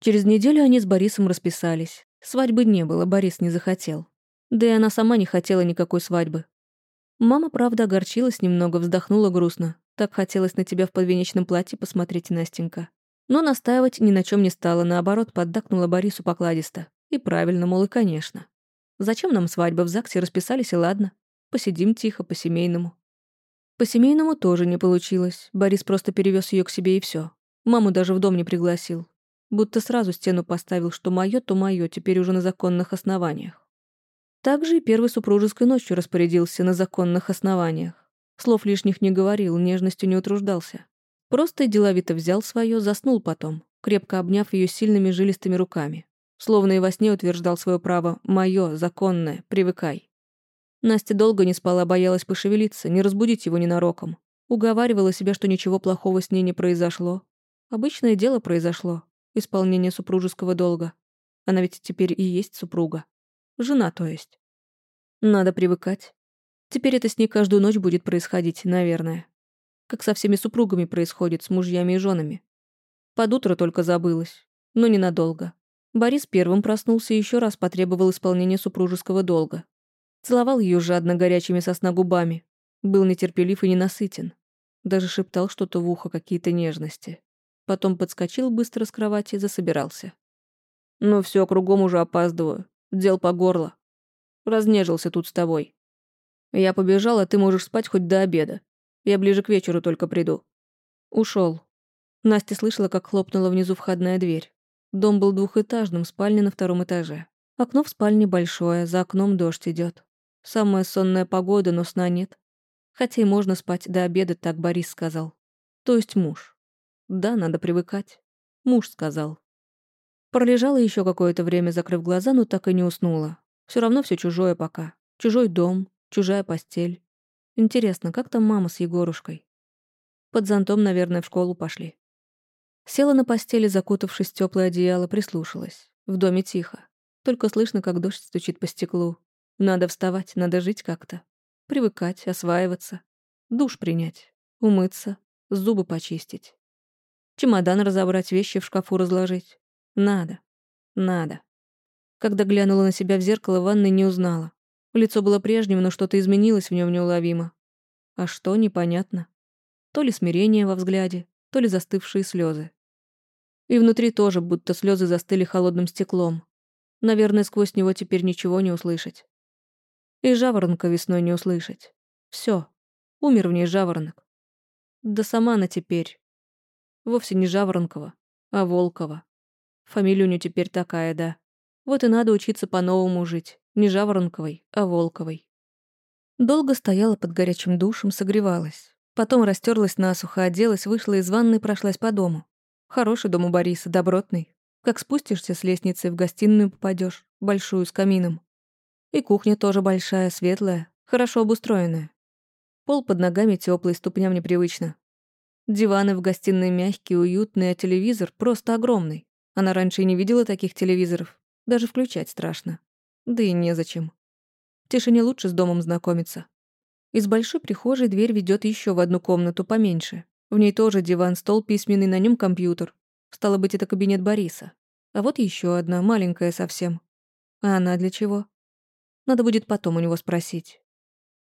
Через неделю они с Борисом расписались. Свадьбы не было, Борис не захотел. Да и она сама не хотела никакой свадьбы. Мама, правда, огорчилась немного, вздохнула грустно. Так хотелось на тебя в подвенечном платье посмотреть, Настенька. Но настаивать ни на чем не стала, наоборот, поддакнула Борису покладисто. И правильно, мол, и конечно. Зачем нам свадьба в ЗАГСе расписались, и ладно. Посидим тихо, по-семейному. По-семейному тоже не получилось. Борис просто перевез ее к себе и все. Маму даже в дом не пригласил. Будто сразу стену поставил, что мое, то мое, теперь уже на законных основаниях. Также и первой супружеской ночью распорядился на законных основаниях. Слов лишних не говорил, нежностью не утруждался. Просто и деловито взял свое, заснул потом, крепко обняв ее сильными жилистыми руками. Словно и во сне утверждал свое право «моё, законное, привыкай». Настя долго не спала, боялась пошевелиться, не разбудить его ненароком. Уговаривала себя, что ничего плохого с ней не произошло. Обычное дело произошло. Исполнение супружеского долга. Она ведь теперь и есть супруга. Жена, то есть. Надо привыкать. Теперь это с ней каждую ночь будет происходить, наверное. Как со всеми супругами происходит, с мужьями и женами. Под утро только забылась, но ненадолго. Борис первым проснулся и еще раз потребовал исполнения супружеского долга. Целовал ее жадно горячими сосна губами. Был нетерпелив и ненасытен. Даже шептал что-то в ухо, какие-то нежности. Потом подскочил быстро с кровати и засобирался. «Ну все, кругом уже опаздываю. Дел по горло. Разнежился тут с тобой. Я побежал, а ты можешь спать хоть до обеда. Я ближе к вечеру только приду». Ушел. Настя слышала, как хлопнула внизу входная дверь. Дом был двухэтажным, спальня на втором этаже. Окно в спальне большое, за окном дождь идет. Самая сонная погода, но сна нет. Хотя и можно спать до обеда, так Борис сказал. То есть муж. Да, надо привыкать. Муж сказал. Пролежала еще какое-то время, закрыв глаза, но так и не уснула. Все равно все чужое пока. Чужой дом, чужая постель. Интересно, как там мама с Егорушкой? Под зонтом, наверное, в школу пошли. Села на постели, закутавшись в теплое одеяло, прислушалась. В доме тихо. Только слышно, как дождь стучит по стеклу. Надо вставать, надо жить как-то. Привыкать, осваиваться. Душ принять. Умыться. Зубы почистить. Чемодан разобрать, вещи в шкафу разложить. Надо. Надо. Когда глянула на себя в зеркало, ванной не узнала. Лицо было прежним, но что-то изменилось в нем неуловимо. А что, непонятно. То ли смирение во взгляде, то ли застывшие слезы. И внутри тоже, будто слезы застыли холодным стеклом. Наверное, сквозь него теперь ничего не услышать. И жаворонка весной не услышать. Все, Умер в ней жаворонок. Да сама она теперь. Вовсе не Жаворонкова, а Волкова. Фамилия у нее теперь такая, да. Вот и надо учиться по-новому жить. Не Жаворонковой, а Волковой. Долго стояла под горячим душем, согревалась. Потом растерлась насухо, оделась, вышла из ванной, прошлась по дому. Хороший дом у Бориса, добротный. Как спустишься с лестницы, в гостиную попадешь, большую, с камином. И кухня тоже большая, светлая, хорошо обустроенная. Пол под ногами теплый, ступням непривычно. Диваны в гостиной мягкие, уютные, а телевизор просто огромный. Она раньше и не видела таких телевизоров. Даже включать страшно. Да и незачем. В тишине лучше с домом знакомиться. Из большой прихожей дверь ведет еще в одну комнату поменьше. В ней тоже диван, стол письменный, на нем компьютер. Стало быть, это кабинет Бориса. А вот еще одна, маленькая совсем. А она для чего? Надо будет потом у него спросить.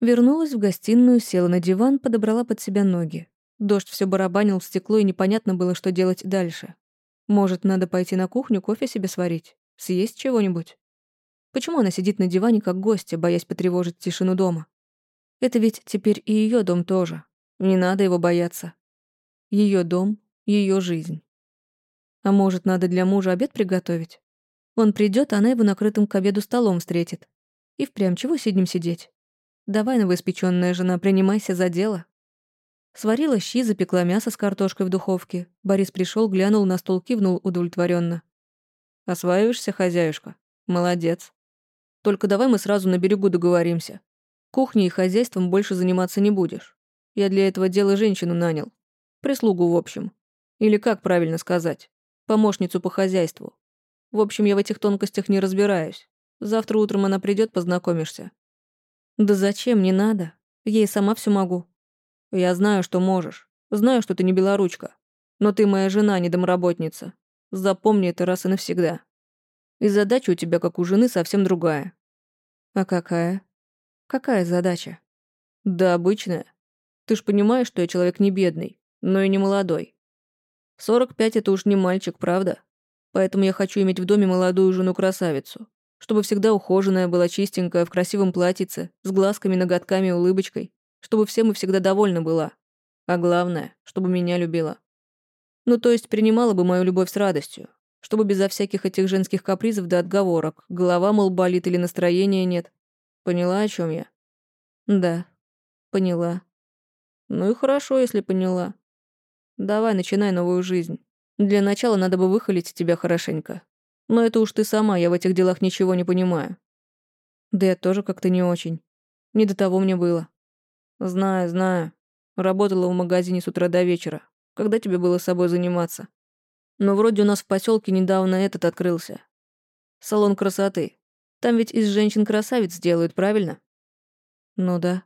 Вернулась в гостиную, села на диван, подобрала под себя ноги. Дождь все барабанил в стекло, и непонятно было, что делать дальше. Может, надо пойти на кухню, кофе себе сварить? Съесть чего-нибудь? Почему она сидит на диване как гостья, боясь потревожить тишину дома? Это ведь теперь и ее дом тоже. Не надо его бояться. Ее дом, ее жизнь. А может, надо для мужа обед приготовить? Он придет, а она его накрытым к обеду столом встретит. И впрямь чего сидим сидеть? Давай, новоиспечённая жена, принимайся за дело. Сварила щи, запекла мясо с картошкой в духовке. Борис пришел, глянул на стол, кивнул удовлетворенно. «Осваиваешься, хозяюшка? Молодец. Только давай мы сразу на берегу договоримся. Кухней и хозяйством больше заниматься не будешь. Я для этого дела женщину нанял. Прислугу, в общем. Или как правильно сказать? Помощницу по хозяйству. В общем, я в этих тонкостях не разбираюсь. Завтра утром она придет, познакомишься». «Да зачем, не надо. Я и сама все могу. Я знаю, что можешь. Знаю, что ты не белоручка. Но ты моя жена, не домработница. Запомни это раз и навсегда. И задача у тебя, как у жены, совсем другая. А какая? Какая задача? Да обычная. Ты ж понимаешь, что я человек не бедный, но и не молодой. 45 — это уж не мальчик, правда? Поэтому я хочу иметь в доме молодую жену-красавицу, чтобы всегда ухоженная была чистенькая, в красивом платьице, с глазками, ноготками улыбочкой, чтобы всем и всегда довольна была. А главное, чтобы меня любила. Ну, то есть принимала бы мою любовь с радостью, чтобы безо всяких этих женских капризов да отговорок, голова, мол, болит или настроения нет. Поняла, о чем я? Да, поняла. Ну и хорошо, если поняла. Давай, начинай новую жизнь. Для начала надо бы выхолить тебя хорошенько. Но это уж ты сама, я в этих делах ничего не понимаю. Да я тоже как-то не очень. Не до того мне было. Знаю, знаю. Работала в магазине с утра до вечера. Когда тебе было с собой заниматься? Но вроде у нас в поселке недавно этот открылся. Салон красоты. Там ведь из женщин красавиц делают, правильно? Ну да.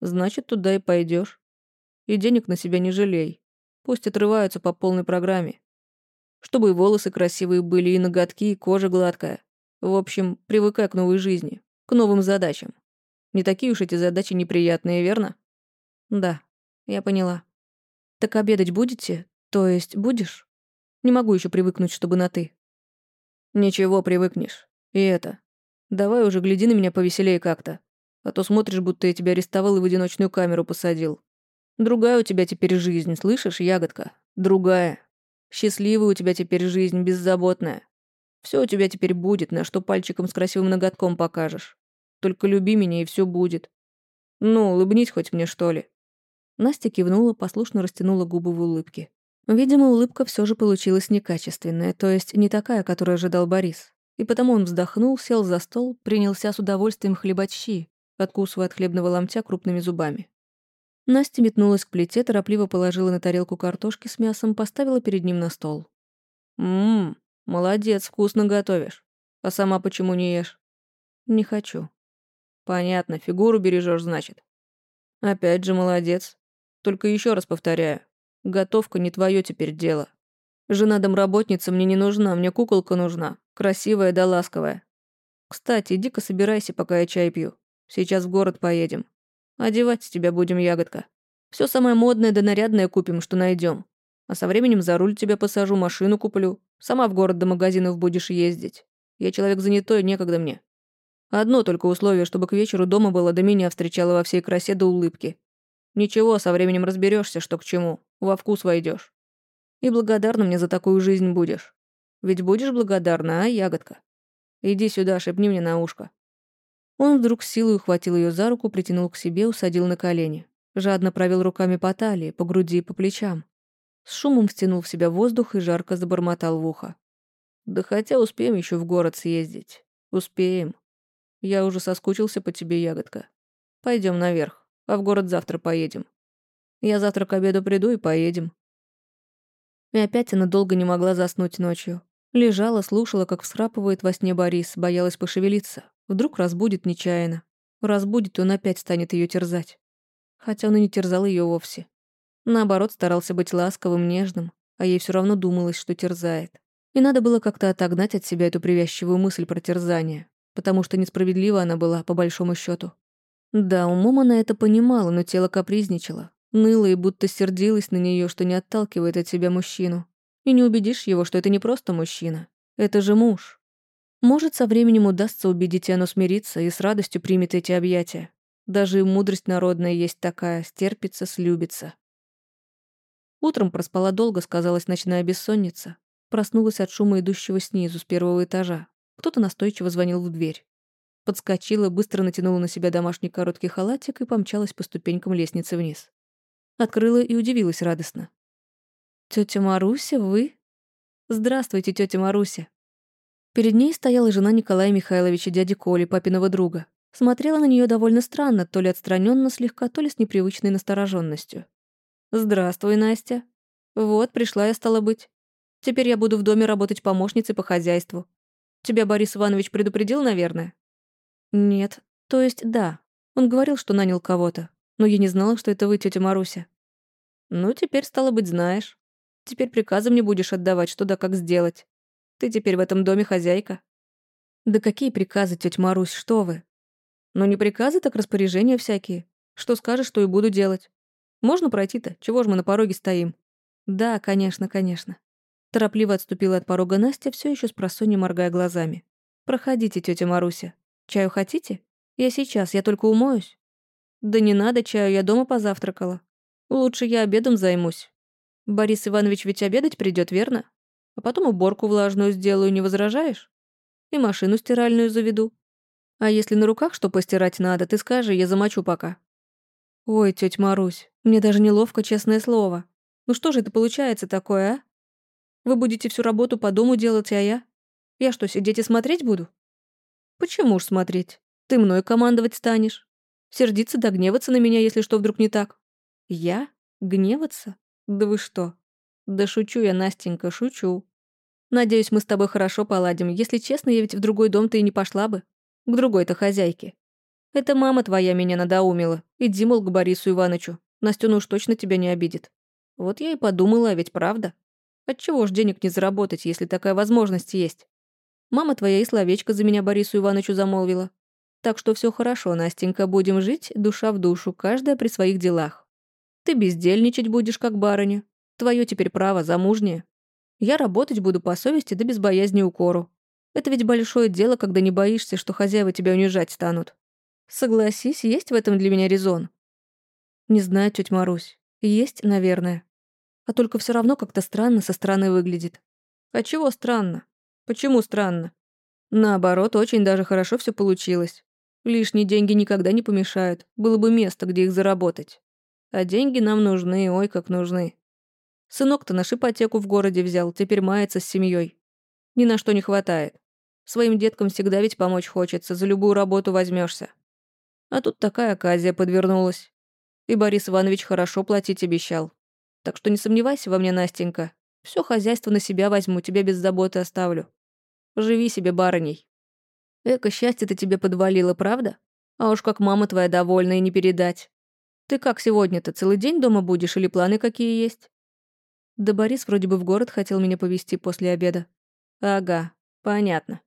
Значит, туда и пойдешь. И денег на себя не жалей. Пусть отрываются по полной программе. Чтобы и волосы красивые были, и ноготки, и кожа гладкая. В общем, привыкай к новой жизни, к новым задачам. Не такие уж эти задачи неприятные, верно? Да, я поняла. Так обедать будете? То есть будешь? Не могу еще привыкнуть, чтобы на «ты». Ничего, привыкнешь. И это. Давай уже гляди на меня повеселее как-то. А то смотришь, будто я тебя арестовал и в одиночную камеру посадил. Другая у тебя теперь жизнь, слышишь, ягодка? Другая. Счастливая у тебя теперь жизнь, беззаботная. Все у тебя теперь будет, на что пальчиком с красивым ноготком покажешь. Только люби меня, и все будет. Ну, улыбнись хоть мне, что ли». Настя кивнула, послушно растянула губы в улыбке. Видимо, улыбка все же получилась некачественная, то есть не такая, которую ожидал Борис. И потому он вздохнул, сел за стол, принялся с удовольствием хлебать щи, откусывая от хлебного ломтя крупными зубами. Настя метнулась к плите, торопливо положила на тарелку картошки с мясом, поставила перед ним на стол. «Ммм, молодец, вкусно готовишь. А сама почему не ешь?» «Не хочу». «Понятно, фигуру бережешь, значит». «Опять же молодец. Только еще раз повторяю, готовка не твое теперь дело. Жена домработница мне не нужна, мне куколка нужна, красивая да ласковая. Кстати, иди-ка собирайся, пока я чай пью. Сейчас в город поедем. Одевать тебя будем, ягодка. Все самое модное да нарядное купим, что найдем. А со временем за руль тебя посажу, машину куплю. Сама в город до магазинов будешь ездить. Я человек занятой, некогда мне. Одно только условие, чтобы к вечеру дома было до меня встречала во всей красе до улыбки. Ничего, со временем разберешься, что к чему. Во вкус войдешь. И благодарна мне за такую жизнь будешь. Ведь будешь благодарна, а, ягодка? Иди сюда, шепни мне на ушко. Он вдруг силой ухватил ее за руку, притянул к себе, усадил на колени. Жадно провел руками по талии, по груди и по плечам. С шумом втянул в себя воздух и жарко забормотал в ухо. «Да хотя успеем еще в город съездить. Успеем. Я уже соскучился по тебе, ягодка. Пойдем наверх, а в город завтра поедем. Я завтра к обеду приду и поедем». И опять она долго не могла заснуть ночью. Лежала, слушала, как всхрапывает во сне Борис, боялась пошевелиться. Вдруг разбудит нечаянно. Разбудит, и он опять станет ее терзать. Хотя он и не терзал ее вовсе. Наоборот, старался быть ласковым, нежным, а ей все равно думалось, что терзает. И надо было как-то отогнать от себя эту привязчивую мысль про терзание, потому что несправедлива она была, по большому счету. Да, умом она это понимала, но тело капризничало, ныло и будто сердилось на нее, что не отталкивает от себя мужчину. И не убедишь его, что это не просто мужчина. Это же муж. Может, со временем удастся убедить Иоанну смириться и с радостью примет эти объятия. Даже и мудрость народная есть такая, стерпится, слюбится. Утром проспала долго, сказалась ночная бессонница. Проснулась от шума, идущего снизу, с первого этажа. Кто-то настойчиво звонил в дверь. Подскочила, быстро натянула на себя домашний короткий халатик и помчалась по ступенькам лестницы вниз. Открыла и удивилась радостно. «Тётя Маруся, вы?» «Здравствуйте, тётя Маруся», Перед ней стояла жена Николая Михайловича, дяди Коли, папиного друга. Смотрела на нее довольно странно, то ли отстраненно слегка, то ли с непривычной настороженностью. «Здравствуй, Настя. Вот, пришла я, стала быть. Теперь я буду в доме работать помощницей по хозяйству. Тебя Борис Иванович предупредил, наверное?» «Нет. То есть, да. Он говорил, что нанял кого-то. Но я не знала, что это вы, тетя Маруся». «Ну, теперь, стало быть, знаешь. Теперь приказы мне будешь отдавать, что да как сделать. Ты теперь в этом доме хозяйка. Да какие приказы, тетя Марусь, что вы? Ну не приказы, так распоряжения всякие. Что скажешь, то и буду делать. Можно пройти-то? Чего ж мы на пороге стоим? Да, конечно, конечно. Торопливо отступила от порога Настя, все еще с просонья моргая глазами. «Проходите, тетя Маруся. Чаю хотите? Я сейчас, я только умоюсь». «Да не надо чаю, я дома позавтракала. Лучше я обедом займусь. Борис Иванович ведь обедать придет, верно? А потом уборку влажную сделаю, не возражаешь? И машину стиральную заведу. А если на руках что постирать надо, ты скажи, я замочу пока». «Ой, тетя Марусь, мне даже неловко, честное слово. Ну что же это получается такое, а? Вы будете всю работу по дому делать, а я? Я что, сидеть и смотреть буду? Почему ж смотреть? Ты мной командовать станешь. Сердиться да гневаться на меня, если что вдруг не так. Я? Гневаться? Да вы что? Да шучу я, Настенька, шучу. Надеюсь, мы с тобой хорошо поладим. Если честно, я ведь в другой дом ты и не пошла бы. К другой-то хозяйке. Это мама твоя меня надоумила. Иди, мол, к Борису Ивановичу. Настюна уж точно тебя не обидит. Вот я и подумала, ведь правда. Отчего ж денег не заработать, если такая возможность есть? Мама твоя и словечко за меня Борису Ивановичу замолвила. Так что все хорошо, Настенька, будем жить душа в душу, каждая при своих делах. Ты бездельничать будешь, как барыня. Твое теперь право, замужнее. Я работать буду по совести да без боязни укору. Это ведь большое дело, когда не боишься, что хозяева тебя унижать станут. Согласись, есть в этом для меня резон. Не знаю, тетя Марусь. Есть, наверное. А только все равно как-то странно со стороны выглядит. А чего странно? Почему странно? Наоборот, очень даже хорошо все получилось. Лишние деньги никогда не помешают. Было бы место, где их заработать. А деньги нам нужны, ой, как нужны. Сынок-то наш ипотеку в городе взял, теперь мается с семьей. Ни на что не хватает. Своим деткам всегда ведь помочь хочется, за любую работу возьмешься. А тут такая оказия подвернулась. И Борис Иванович хорошо платить обещал. Так что не сомневайся во мне, Настенька. Все хозяйство на себя возьму, тебя без заботы оставлю. Живи себе барыней. Эко, счастье-то тебе подвалило, правда? А уж как мама твоя довольна и не передать. Ты как сегодня-то, целый день дома будешь или планы какие есть? Да Борис вроде бы в город хотел меня повезти после обеда. Ага, понятно.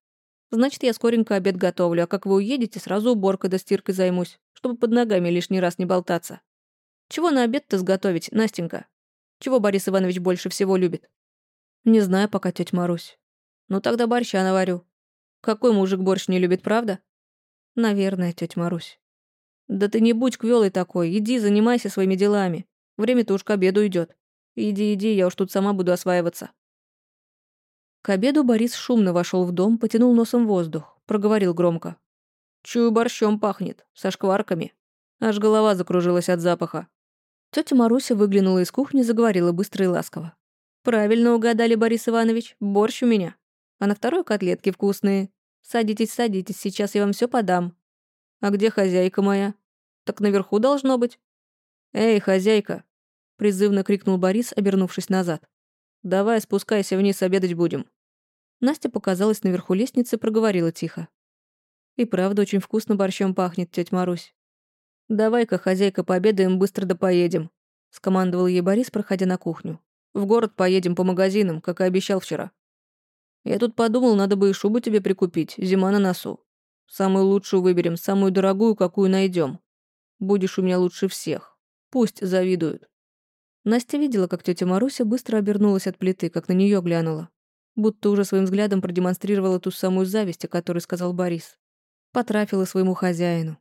Значит, я скоренько обед готовлю, а как вы уедете, сразу уборкой да стиркой займусь, чтобы под ногами лишний раз не болтаться. Чего на обед-то сготовить, Настенька? Чего Борис Иванович больше всего любит? Не знаю пока, тетя Марусь. Ну тогда борща наварю. Какой мужик борщ не любит, правда? Наверное, тетя Марусь. Да ты не будь квелой такой, иди, занимайся своими делами. Время-то уж к обеду идет. Иди, иди, я уж тут сама буду осваиваться. К обеду Борис шумно вошел в дом, потянул носом воздух, проговорил громко. Чую, борщом пахнет, со шкварками. Аж голова закружилась от запаха. Тетя Маруся выглянула из кухни, заговорила быстро и ласково. «Правильно угадали, Борис Иванович, борщ у меня. А на второй котлетки вкусные. Садитесь, садитесь, сейчас я вам все подам. А где хозяйка моя? Так наверху должно быть. Эй, хозяйка!» Призывно крикнул Борис, обернувшись назад. «Давай, спускайся вниз, обедать будем». Настя показалась наверху лестницы проговорила тихо. «И правда очень вкусно борщом пахнет, тетя Марусь. «Давай-ка, хозяйка, пообедаем, быстро да поедем», — скомандовал ей Борис, проходя на кухню. «В город поедем по магазинам, как и обещал вчера. Я тут подумал, надо бы и шубу тебе прикупить, зима на носу. Самую лучшую выберем, самую дорогую, какую найдем. Будешь у меня лучше всех. Пусть завидуют». Настя видела, как тетя Маруся быстро обернулась от плиты, как на нее глянула. Будто уже своим взглядом продемонстрировала ту самую зависть, о которой сказал Борис. Потрафила своему хозяину.